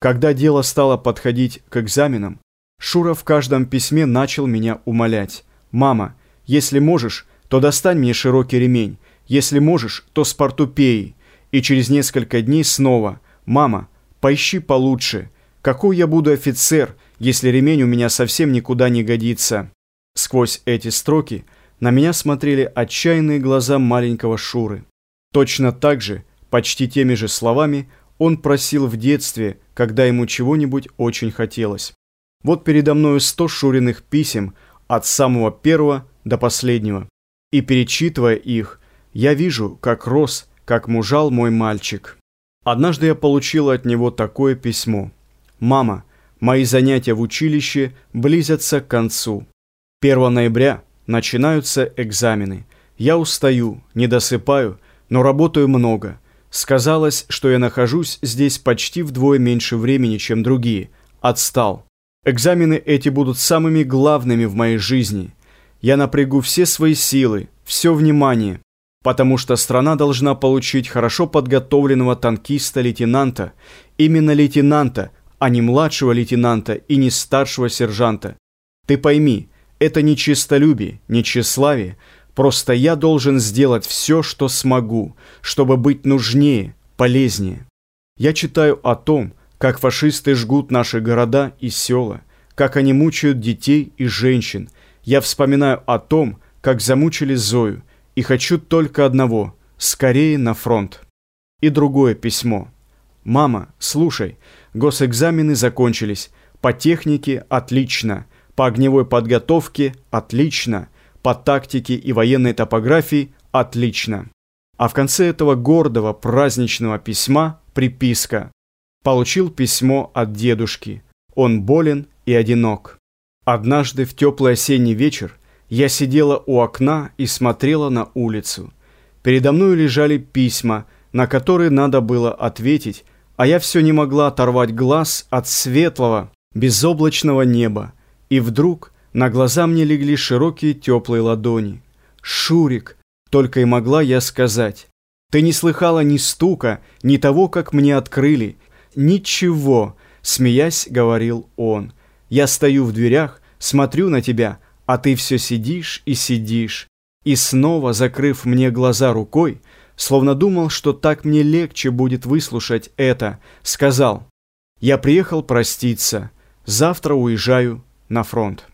Когда дело стало подходить к экзаменам, Шура в каждом письме начал меня умолять. «Мама, если можешь, то достань мне широкий ремень. Если можешь, то с портупеей». И через несколько дней снова. «Мама, поищи получше. Какой я буду офицер, если ремень у меня совсем никуда не годится?» Сквозь эти строки на меня смотрели отчаянные глаза маленького Шуры. Точно так же, почти теми же словами, он просил в детстве, когда ему чего-нибудь очень хотелось. Вот передо мною сто Шуриных писем от самого первого до последнего. И перечитывая их, я вижу, как рос, как мужал мой мальчик. Однажды я получила от него такое письмо. «Мама, мои занятия в училище близятся к концу. 1 ноября начинаются экзамены. Я устаю, не досыпаю, но работаю много. Сказалось, что я нахожусь здесь почти вдвое меньше времени, чем другие. Отстал. Экзамены эти будут самыми главными в моей жизни. Я напрягу все свои силы, все внимание, потому что страна должна получить хорошо подготовленного танкиста-лейтенанта, именно лейтенанта, а не младшего лейтенанта и не старшего сержанта. Ты пойми, это не честолюбие, не тщеславие, Просто я должен сделать все, что смогу, чтобы быть нужнее, полезнее. Я читаю о том, как фашисты жгут наши города и села, как они мучают детей и женщин. Я вспоминаю о том, как замучили Зою, и хочу только одного – скорее на фронт. И другое письмо. «Мама, слушай, госэкзамены закончились. По технике – отлично. По огневой подготовке – отлично по тактике и военной топографии отлично. А в конце этого гордого праздничного письма приписка «Получил письмо от дедушки. Он болен и одинок». Однажды в теплый осенний вечер я сидела у окна и смотрела на улицу. Передо мной лежали письма, на которые надо было ответить, а я все не могла оторвать глаз от светлого, безоблачного неба. И вдруг на глаза мне легли широкие теплые ладони. «Шурик!» — только и могла я сказать. «Ты не слыхала ни стука, ни того, как мне открыли. Ничего!» — смеясь, говорил он. «Я стою в дверях, смотрю на тебя, а ты все сидишь и сидишь». И снова, закрыв мне глаза рукой, словно думал, что так мне легче будет выслушать это, сказал, «Я приехал проститься, завтра уезжаю на фронт».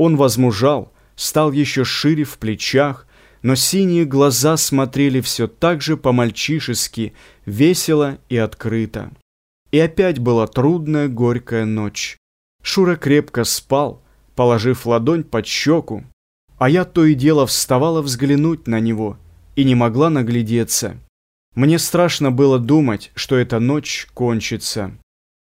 Он возмужал, стал еще шире в плечах, но синие глаза смотрели все так же по-мальчишески, весело и открыто. И опять была трудная горькая ночь. Шура крепко спал, положив ладонь под щеку, а я то и дело вставала взглянуть на него и не могла наглядеться. Мне страшно было думать, что эта ночь кончится.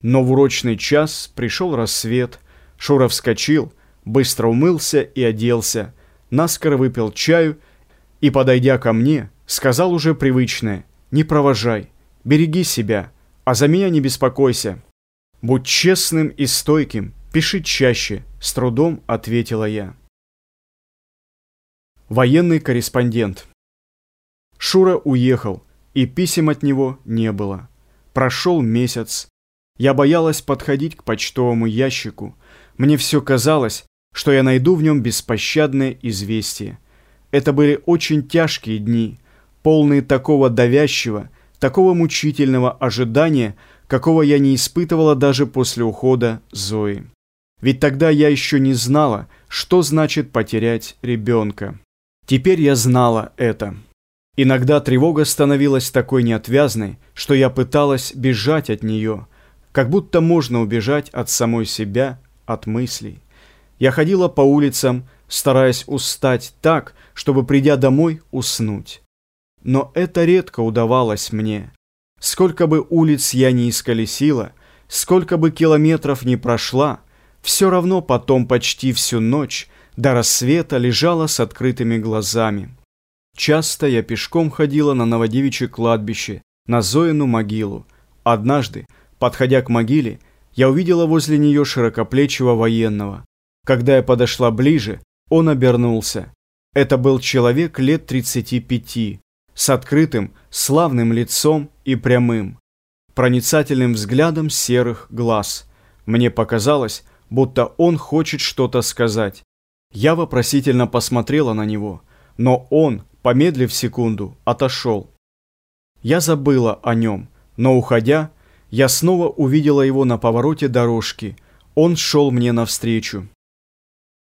Но в урочный час пришел рассвет, Шура вскочил, быстро умылся и оделся, наскоро выпил чаю и, подойдя ко мне, сказал уже привычное «Не провожай, береги себя, а за меня не беспокойся». «Будь честным и стойким, пиши чаще», — с трудом ответила я. Военный корреспондент Шура уехал, и писем от него не было. Прошел месяц. Я боялась подходить к почтовому ящику. Мне все казалось, что я найду в нем беспощадное известие. Это были очень тяжкие дни, полные такого давящего, такого мучительного ожидания, какого я не испытывала даже после ухода Зои. Ведь тогда я еще не знала, что значит потерять ребенка. Теперь я знала это. Иногда тревога становилась такой неотвязной, что я пыталась бежать от нее, как будто можно убежать от самой себя, от мыслей. Я ходила по улицам, стараясь устать так, чтобы, придя домой, уснуть. Но это редко удавалось мне. Сколько бы улиц я ни исколесила, сколько бы километров ни прошла, все равно потом почти всю ночь до рассвета лежала с открытыми глазами. Часто я пешком ходила на Новодевичье кладбище, на Зоину могилу. Однажды, подходя к могиле, я увидела возле нее широкоплечего военного. Когда я подошла ближе, он обернулся. Это был человек лет 35, с открытым, славным лицом и прямым. проницательным взглядом серых глаз. Мне показалось, будто он хочет что-то сказать. Я вопросительно посмотрела на него, но он, помедлив секунду, отошел. Я забыла о нем, но, уходя, я снова увидела его на повороте дорожки. Он шел мне навстречу.